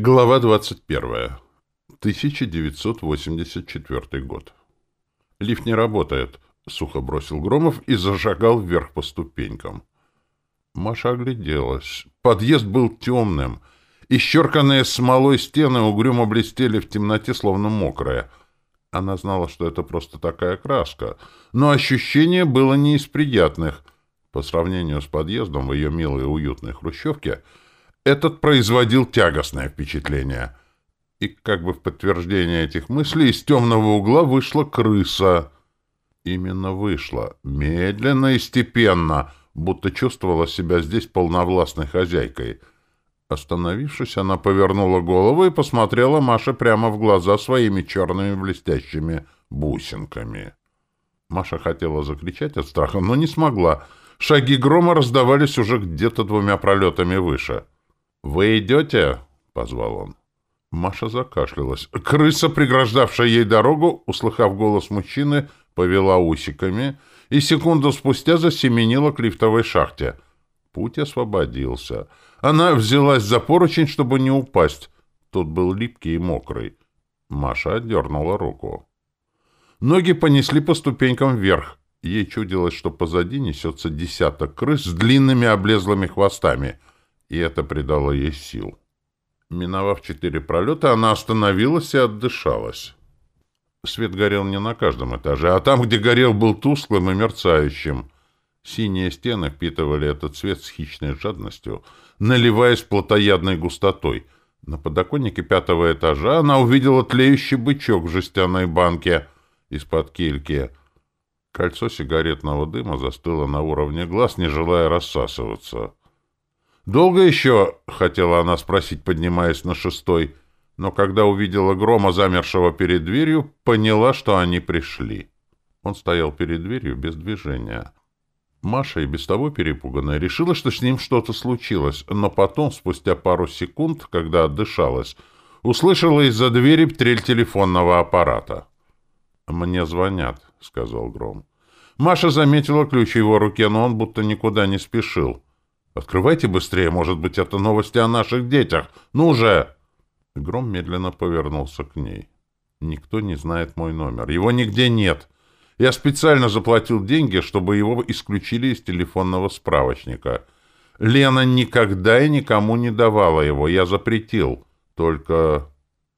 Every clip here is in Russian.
Глава 21. 1984 год. «Лифт не работает», — сухо бросил Громов и зашагал вверх по ступенькам. Маша огляделась. Подъезд был темным. Исчерканные смолой стены угрюмо блестели в темноте, словно мокрые. Она знала, что это просто такая краска, но ощущение было не из приятных. По сравнению с подъездом в ее милой и уютной хрущевке — этот производил тягостное впечатление. И как бы в подтверждение этих мыслей из темного угла вышла крыса. Именно вышла. Медленно и степенно, будто чувствовала себя здесь полновластной хозяйкой. Остановившись, она повернула голову и посмотрела Маше прямо в глаза своими черными блестящими бусинками. Маша хотела закричать от страха, но не смогла. Шаги грома раздавались уже где-то двумя пролетами выше — «Вы идете?» — позвал он. Маша закашлялась. Крыса, преграждавшая ей дорогу, услыхав голос мужчины, повела усиками и секунду спустя засеменила к лифтовой шахте. Путь освободился. Она взялась за поручень, чтобы не упасть. Тот был липкий и мокрый. Маша отдернула руку. Ноги понесли по ступенькам вверх. Ей чудилось, что позади несется десяток крыс с длинными облезлыми хвостами — и это придало ей сил. Миновав четыре пролета, она остановилась и отдышалась. Свет горел не на каждом этаже, а там, где горел, был тусклым и мерцающим. Синие стены впитывали этот цвет с хищной жадностью, наливаясь плотоядной густотой. На подоконнике пятого этажа она увидела тлеющий бычок в жестяной банке из-под кильки. Кольцо сигаретного дыма застыло на уровне глаз, не желая рассасываться. «Долго еще?» — хотела она спросить, поднимаясь на шестой, но когда увидела грома, замершего перед дверью, поняла, что они пришли. Он стоял перед дверью без движения. Маша, и без того перепуганная, решила, что с ним что-то случилось, но потом, спустя пару секунд, когда отдышалась, услышала из-за двери трель телефонного аппарата. «Мне звонят», — сказал Гром. Маша заметила ключ в его руке, но он будто никуда не спешил. Открывайте быстрее, может быть, это новости о наших детях. Ну же!» Гром медленно повернулся к ней. «Никто не знает мой номер. Его нигде нет. Я специально заплатил деньги, чтобы его исключили из телефонного справочника. Лена никогда и никому не давала его. Я запретил. Только...»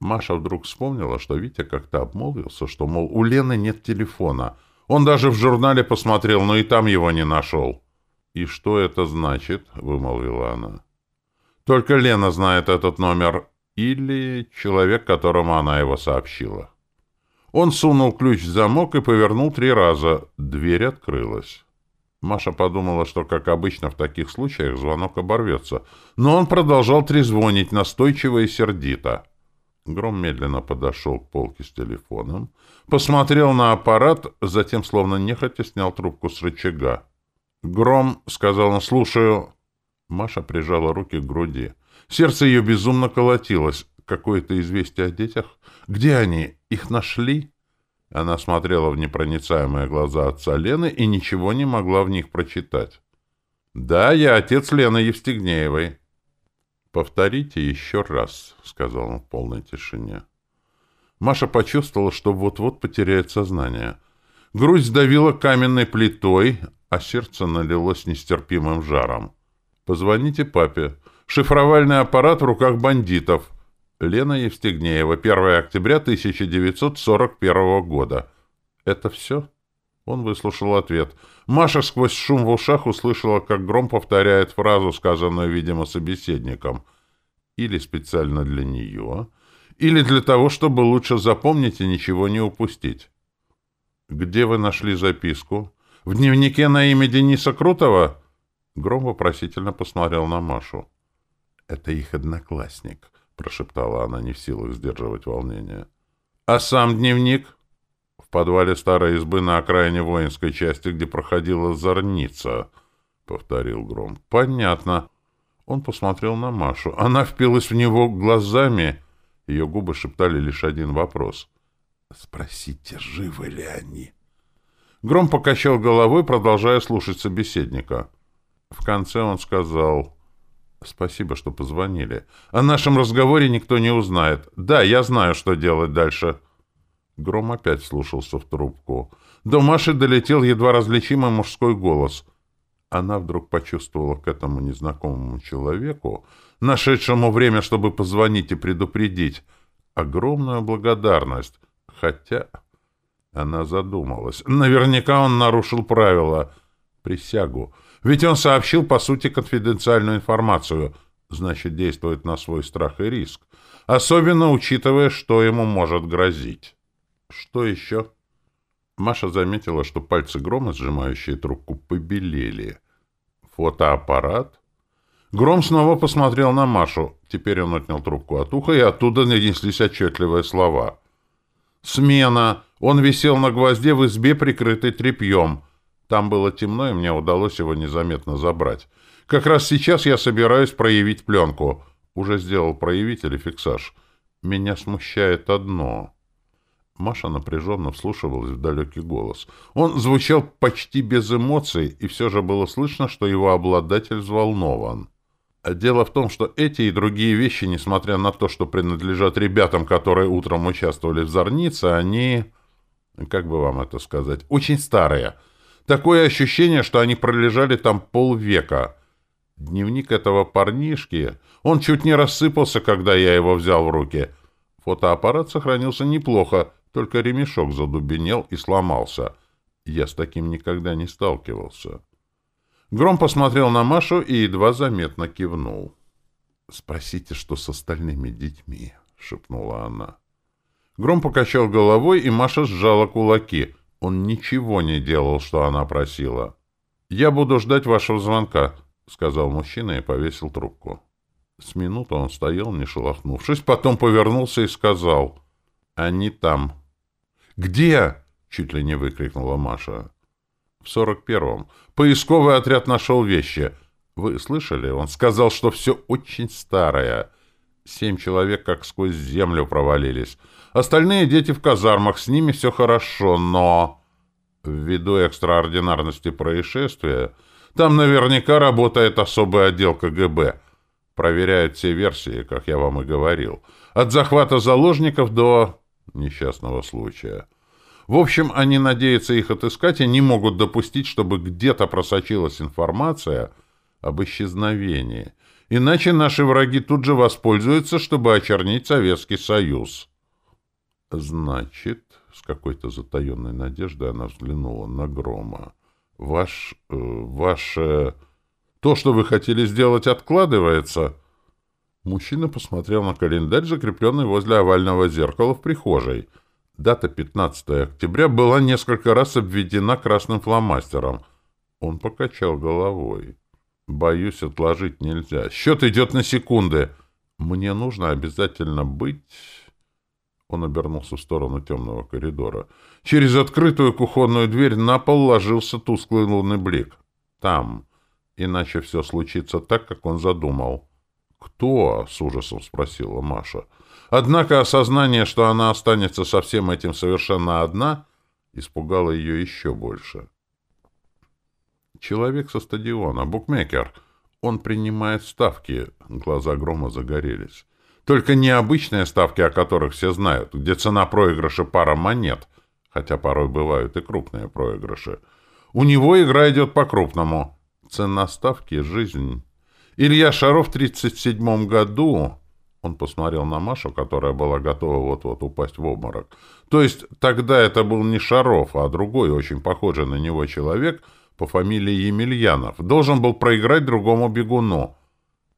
Маша вдруг вспомнила, что Витя как-то обмолвился, что, мол, у Лены нет телефона. Он даже в журнале посмотрел, но и там его не нашел. «И что это значит?» — вымолвила она. «Только Лена знает этот номер. Или человек, которому она его сообщила». Он сунул ключ в замок и повернул три раза. Дверь открылась. Маша подумала, что, как обычно в таких случаях, звонок оборвется. Но он продолжал трезвонить настойчиво и сердито. Гром медленно подошел к полке с телефоном, посмотрел на аппарат, затем, словно нехотя, снял трубку с рычага. «Гром», — сказал он, — «слушаю». Маша прижала руки к груди. Сердце ее безумно колотилось. Какое-то известие о детях? Где они? Их нашли? Она смотрела в непроницаемые глаза отца Лены и ничего не могла в них прочитать. «Да, я отец Лены Евстигнеевой». «Повторите еще раз», — сказал он в полной тишине. Маша почувствовала, что вот-вот потеряет сознание. Грудь сдавила каменной плитой, а сердце налилось нестерпимым жаром. «Позвоните папе. Шифровальный аппарат в руках бандитов. Лена Евстигнеева, 1 октября 1941 года». «Это все?» Он выслушал ответ. Маша сквозь шум в ушах услышала, как Гром повторяет фразу, сказанную, видимо, собеседником. Или специально для нее, или для того, чтобы лучше запомнить и ничего не упустить. «Где вы нашли записку?» В дневнике на имя Дениса Крутого?» Гром вопросительно посмотрел на Машу. «Это их одноклассник», — прошептала она, не в силах сдерживать волнение. «А сам дневник?» «В подвале старой избы на окраине воинской части, где проходила зорница», — повторил Гром. «Понятно». Он посмотрел на Машу. Она впилась в него глазами. Ее губы шептали лишь один вопрос. «Спросите, живы ли они?» Гром покачал головой, продолжая слушать собеседника. В конце он сказал, Спасибо, что позвонили. О нашем разговоре никто не узнает. Да, я знаю, что делать дальше. Гром опять слушался в трубку. До Маши долетел едва различимый мужской голос. Она вдруг почувствовала к этому незнакомому человеку, нашедшему время, чтобы позвонить и предупредить, огромную благодарность. Хотя она задумалась. Наверняка он нарушил правила. Присягу. Ведь он сообщил, по сути, конфиденциальную информацию. Значит, действует на свой страх и риск. Особенно учитывая, что ему может грозить. Что еще? Маша заметила, что пальцы грома, сжимающие трубку, побелели. Фотоаппарат? Гром снова посмотрел на Машу. Теперь он отнял трубку от уха, и оттуда нанеслись отчетливые слова. «Смена! Он висел на гвозде в избе, прикрытой тряпьем. Там было темно, и мне удалось его незаметно забрать. Как раз сейчас я собираюсь проявить пленку. Уже сделал проявитель и фиксаж. Меня смущает одно. Маша напряженно вслушивалась в далекий голос. Он звучал почти без эмоций, и все же было слышно, что его обладатель взволнован. Дело в том, что эти и другие вещи, несмотря на то, что принадлежат ребятам, которые утром участвовали в Зорнице, они... Как бы вам это сказать? Очень старые. Такое ощущение, что они пролежали там полвека. Дневник этого парнишки... Он чуть не рассыпался, когда я его взял в руки. Фотоаппарат сохранился неплохо, только ремешок задубенел и сломался. Я с таким никогда не сталкивался. Гром посмотрел на Машу и едва заметно кивнул. «Спросите, что с остальными детьми?» — шепнула она. Гром покачал головой, и Маша сжала кулаки. Он ничего не делал, что она просила. «Я буду ждать вашего звонка», — сказал мужчина и повесил трубку. С минуту он стоял, не шелохнувшись, потом повернулся и сказал «Они там». «Где?» — чуть ли не выкрикнула Маша. «В сорок первом. Поисковый отряд нашел вещи. Вы слышали? Он сказал, что все очень старое. Семь человек как сквозь землю провалились. Остальные дети в казармах, с ними все хорошо, но... Ввиду экстраординарности происшествия, там наверняка работает особый отдел КГБ. Проверяют все версии, как я вам и говорил. От захвата заложников до несчастного случая. В общем, они надеются их отыскать и не могут допустить, чтобы где-то просочилась информация об исчезновении. Иначе наши враги тут же воспользуются, чтобы очернить Советский Союз. Значит, с какой-то затаенной надеждой она взглянула на Грома. Ваш... Э, ваше... То, что вы хотели сделать, откладывается? Мужчина посмотрел на календарь, закрепленный возле овального зеркала в прихожей — Дата 15 октября была несколько раз обведена красным фломастером. Он покачал головой. «Боюсь, отложить нельзя. Счет идет на секунды. Мне нужно обязательно быть...» Он обернулся в сторону темного коридора. Через открытую кухонную дверь на пол ложился тусклый лунный блик. «Там. Иначе все случится так, как он задумал». «Кто?» — с ужасом спросила Маша. Однако осознание, что она останется со всем этим совершенно одна, испугало ее еще больше. Человек со стадиона, букмекер. Он принимает ставки. Глаза Грома загорелись. Только необычные ставки, о которых все знают, где цена проигрыша пара монет, хотя порой бывают и крупные проигрыши. У него игра идет по-крупному. Цена ставки — жизнь. Илья Шаров в 1937 году он посмотрел на Машу, которая была готова вот-вот упасть в обморок. То есть тогда это был не Шаров, а другой, очень похожий на него человек по фамилии Емельянов. Должен был проиграть другому бегуну.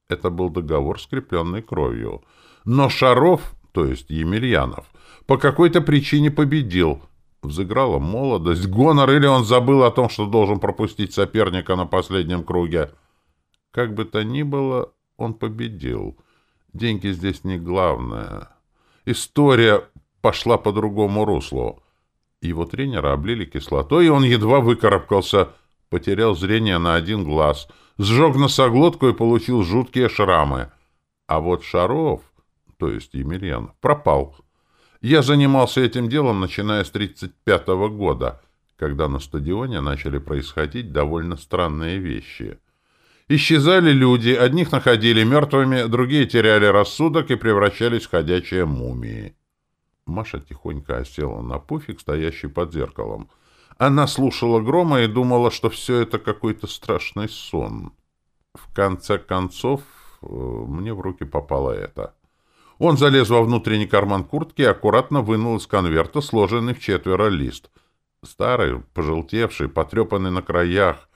Это был договор, скрепленный кровью. Но Шаров, то есть Емельянов, по какой-то причине победил. Взыграла молодость, гонор, или он забыл о том, что должен пропустить соперника на последнем круге. Как бы то ни было, он победил. Деньги здесь не главное. История пошла по другому руслу. Его тренера облили кислотой, и он едва выкарабкался, потерял зрение на один глаз, сжег носоглотку и получил жуткие шрамы. А вот Шаров, то есть Емельян, пропал. Я занимался этим делом, начиная с 35 -го года, когда на стадионе начали происходить довольно странные вещи — Исчезали люди, одних находили мертвыми, другие теряли рассудок и превращались в ходячие мумии. Маша тихонько осела на пуфик, стоящий под зеркалом. Она слушала грома и думала, что все это какой-то страшный сон. В конце концов, э, мне в руки попало это. Он залез во внутренний карман куртки и аккуратно вынул из конверта сложенный в четверо лист. Старый, пожелтевший, потрепанный на краях.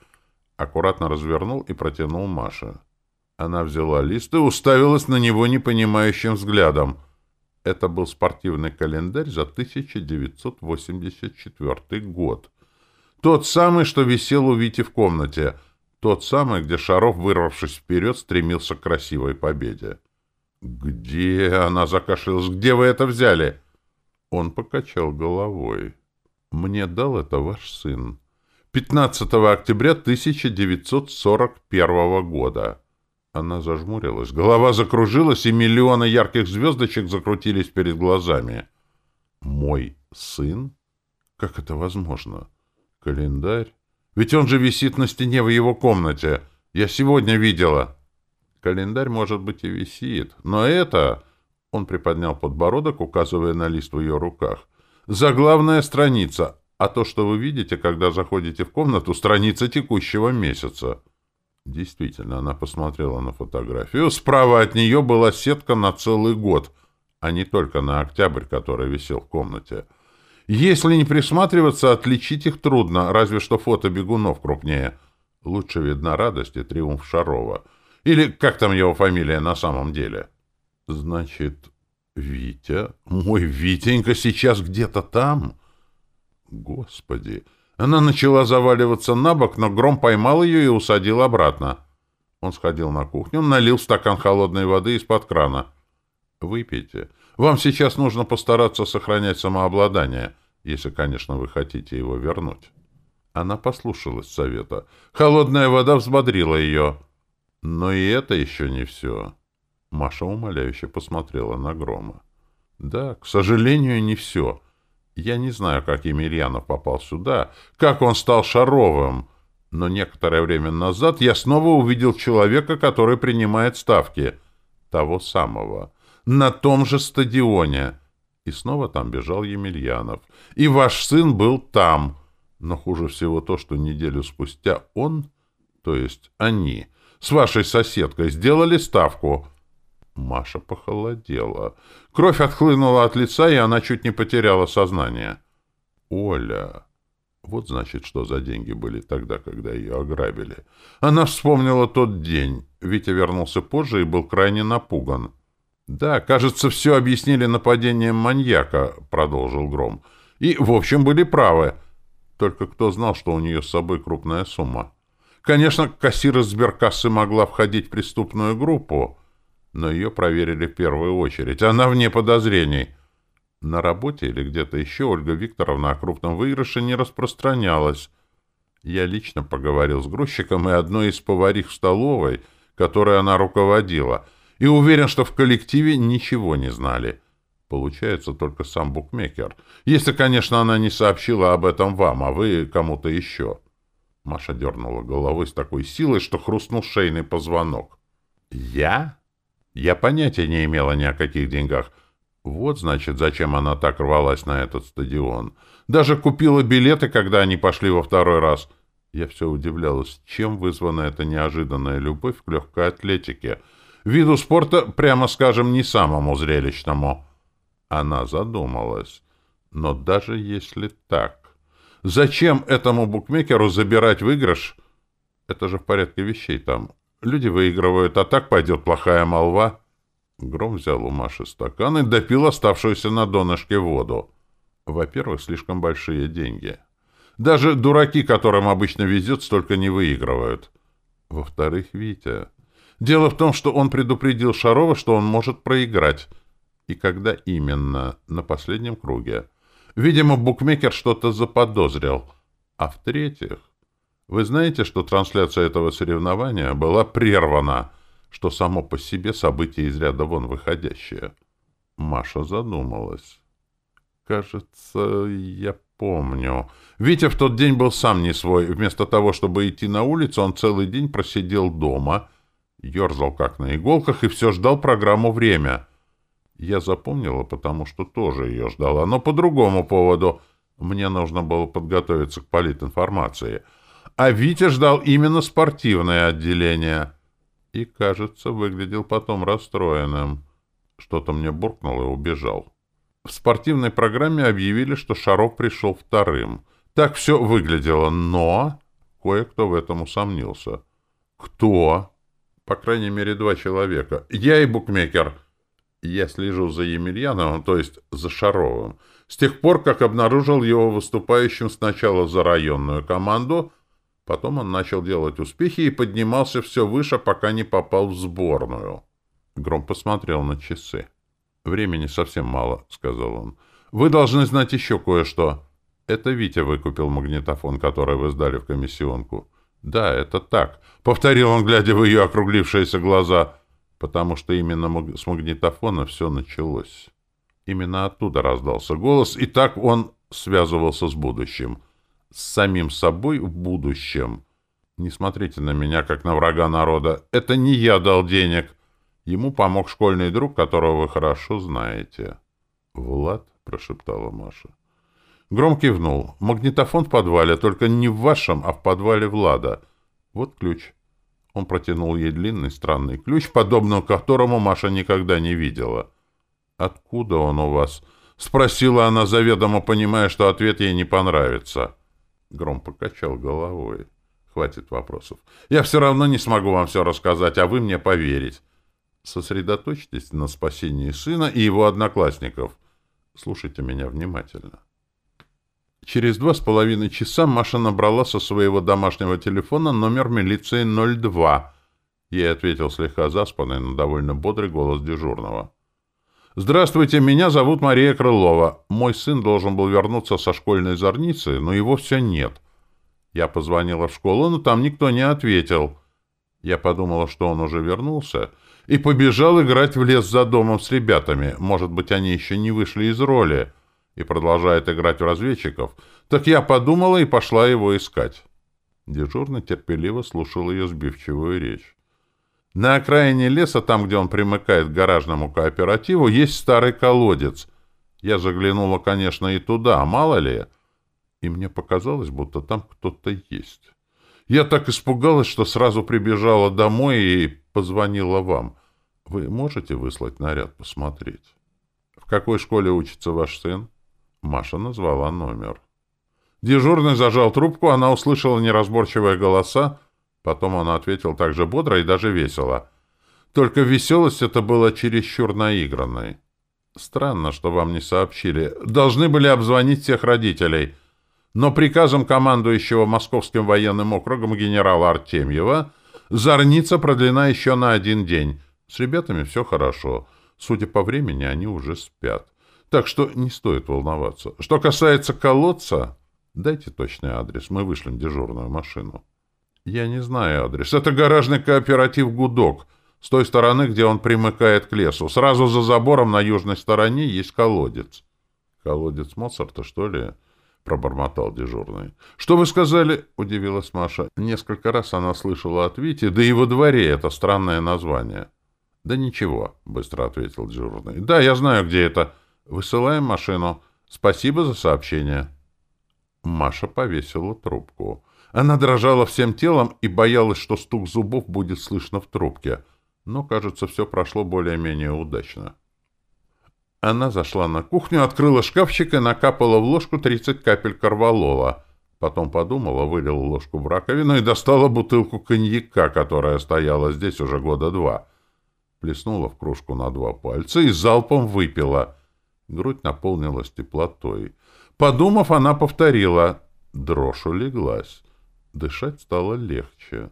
Аккуратно развернул и протянул Маше. Она взяла лист и уставилась на него непонимающим взглядом. Это был спортивный календарь за 1984 год. Тот самый, что висел у Вити в комнате. Тот самый, где Шаров, вырвавшись вперед, стремился к красивой победе. «Где?» — она закашлялась. «Где вы это взяли?» Он покачал головой. «Мне дал это ваш сын. 15 октября 1941 года». Она зажмурилась. Голова закружилась, и миллионы ярких звездочек закрутились перед глазами. «Мой сын? Как это возможно? Календарь? Ведь он же висит на стене в его комнате. Я сегодня видела». Календарь, может быть, и висит, но это... Он приподнял подбородок, указывая на лист в ее руках. Заглавная страница, а то, что вы видите, когда заходите в комнату, страница текущего месяца. Действительно, она посмотрела на фотографию. Справа от нее была сетка на целый год, а не только на октябрь, который висел в комнате. Если не присматриваться, отличить их трудно, разве что фото бегунов крупнее. Лучше видна радость и триумф Шарова — или как там его фамилия на самом деле? Значит, Витя, мой Витенька сейчас где-то там? Господи! Она начала заваливаться на бок, но Гром поймал ее и усадил обратно. Он сходил на кухню, налил стакан холодной воды из-под крана. «Выпейте. Вам сейчас нужно постараться сохранять самообладание, если, конечно, вы хотите его вернуть». Она послушалась совета. Холодная вода взбодрила ее. Но и это еще не все. Маша умоляюще посмотрела на Грома. Да, к сожалению, не все. Я не знаю, как Емельянов попал сюда, как он стал Шаровым, но некоторое время назад я снова увидел человека, который принимает ставки. Того самого. На том же стадионе. И снова там бежал Емельянов. И ваш сын был там. Но хуже всего то, что неделю спустя он, то есть они, с вашей соседкой сделали ставку?» Маша похолодела. Кровь отхлынула от лица, и она чуть не потеряла сознание. «Оля...» Вот значит, что за деньги были тогда, когда ее ограбили. Она вспомнила тот день. Витя вернулся позже и был крайне напуган. «Да, кажется, все объяснили нападением маньяка», — продолжил Гром. «И, в общем, были правы. Только кто знал, что у нее с собой крупная сумма?» Конечно, кассир из сберкассы могла входить в преступную группу, но ее проверили в первую очередь. Она вне подозрений. На работе или где-то еще Ольга Викторовна о крупном выигрыше не распространялась. Я лично поговорил с грузчиком и одной из поварих в столовой, которой она руководила, и уверен, что в коллективе ничего не знали. Получается только сам букмекер. Если, конечно, она не сообщила об этом вам, а вы кому-то еще. Маша дернула головой с такой силой, что хрустнул шейный позвонок. «Я?» «Я понятия не имела ни о каких деньгах. Вот, значит, зачем она так рвалась на этот стадион. Даже купила билеты, когда они пошли во второй раз. Я все удивлялась, чем вызвана эта неожиданная любовь к легкой атлетике. Виду спорта, прямо скажем, не самому зрелищному». Она задумалась. «Но даже если так...» Зачем этому букмекеру забирать выигрыш? Это же в порядке вещей там. Люди выигрывают, а так пойдет плохая молва. Гром взял у Маши стакан и допил оставшуюся на донышке воду. Во-первых, слишком большие деньги. Даже дураки, которым обычно везет, столько не выигрывают. Во-вторых, Витя. Дело в том, что он предупредил Шарова, что он может проиграть. И когда именно? На последнем круге. Видимо, букмекер что-то заподозрил. А в-третьих, вы знаете, что трансляция этого соревнования была прервана, что само по себе событие из ряда вон выходящее. Маша задумалась. Кажется, я помню. Витя в тот день был сам не свой. Вместо того, чтобы идти на улицу, он целый день просидел дома, ерзал как на иголках и все ждал программу «Время». Я запомнила, потому что тоже ее ждала, но по другому поводу. Мне нужно было подготовиться к политинформации. А Витя ждал именно спортивное отделение. И, кажется, выглядел потом расстроенным. Что-то мне буркнул и убежал. В спортивной программе объявили, что Шаров пришел вторым. Так все выглядело, но кое-кто в этом усомнился. Кто? По крайней мере, два человека. Я и букмекер. Я слежу за Емельяновым, то есть за Шаровым, с тех пор, как обнаружил его выступающим сначала за районную команду, потом он начал делать успехи и поднимался все выше, пока не попал в сборную. Гром посмотрел на часы. «Времени совсем мало», — сказал он. «Вы должны знать еще кое-что. Это Витя выкупил магнитофон, который вы сдали в комиссионку». «Да, это так», — повторил он, глядя в ее округлившиеся глаза потому что именно с магнитофона все началось. Именно оттуда раздался голос, и так он связывался с будущим. С самим собой в будущем. Не смотрите на меня, как на врага народа. Это не я дал денег. Ему помог школьный друг, которого вы хорошо знаете. «Влад?» — прошептала Маша. Гром кивнул. «Магнитофон в подвале, только не в вашем, а в подвале Влада. Вот ключ». Он протянул ей длинный странный ключ, подобного которому Маша никогда не видела. «Откуда он у вас?» — спросила она, заведомо понимая, что ответ ей не понравится. Гром покачал головой. «Хватит вопросов. Я все равно не смогу вам все рассказать, а вы мне поверить. Сосредоточьтесь на спасении сына и его одноклассников. Слушайте меня внимательно». Через два с половиной часа Маша набрала со своего домашнего телефона номер милиции 02. Ей ответил слегка заспанный, но довольно бодрый голос дежурного. «Здравствуйте, меня зовут Мария Крылова. Мой сын должен был вернуться со школьной зорницы, но его все нет. Я позвонила в школу, но там никто не ответил. Я подумала, что он уже вернулся, и побежал играть в лес за домом с ребятами. Может быть, они еще не вышли из роли» и продолжает играть в разведчиков, так я подумала и пошла его искать. Дежурный терпеливо слушал ее сбивчивую речь. На окраине леса, там, где он примыкает к гаражному кооперативу, есть старый колодец. Я заглянула, конечно, и туда, мало ли. И мне показалось, будто там кто-то есть. Я так испугалась, что сразу прибежала домой и позвонила вам. Вы можете выслать наряд посмотреть? В какой школе учится ваш сын? Маша назвала номер. Дежурный зажал трубку, она услышала неразборчивые голоса, потом он ответил так же бодро и даже весело. Только веселость это была чересчур наигранной. Странно, что вам не сообщили. Должны были обзвонить всех родителей. Но приказом командующего Московским военным округом генерала Артемьева зорница продлена еще на один день. С ребятами все хорошо. Судя по времени, они уже спят. Так что не стоит волноваться. Что касается колодца, дайте точный адрес, мы вышлем дежурную машину. Я не знаю адрес. Это гаражный кооператив «Гудок». С той стороны, где он примыкает к лесу. Сразу за забором на южной стороне есть колодец. Колодец Моцарта, что ли? Пробормотал дежурный. Что вы сказали? Удивилась Маша. Несколько раз она слышала от Вити, да и во дворе это странное название. Да ничего, быстро ответил дежурный. Да, я знаю, где это. Высылаем машину. Спасибо за сообщение. Маша повесила трубку. Она дрожала всем телом и боялась, что стук зубов будет слышно в трубке. Но, кажется, все прошло более-менее удачно. Она зашла на кухню, открыла шкафчик и накапала в ложку 30 капель корвалола. Потом подумала, вылила ложку в раковину и достала бутылку коньяка, которая стояла здесь уже года два. Плеснула в кружку на два пальца и залпом выпила — Грудь наполнилась теплотой. Подумав, она повторила. Дрожь улеглась. Дышать стало легче.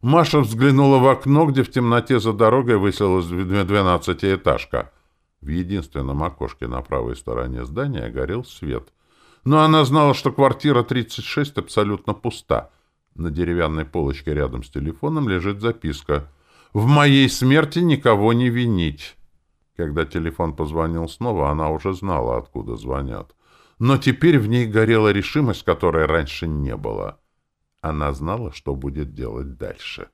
Маша взглянула в окно, где в темноте за дорогой высилась двенадцатиэтажка. В единственном окошке на правой стороне здания горел свет. Но она знала, что квартира 36 абсолютно пуста. На деревянной полочке рядом с телефоном лежит записка «В моей смерти никого не винить». Когда телефон позвонил снова, она уже знала, откуда звонят. но теперь в ней горела решимость, которой раньше не было. Она знала, что будет делать дальше.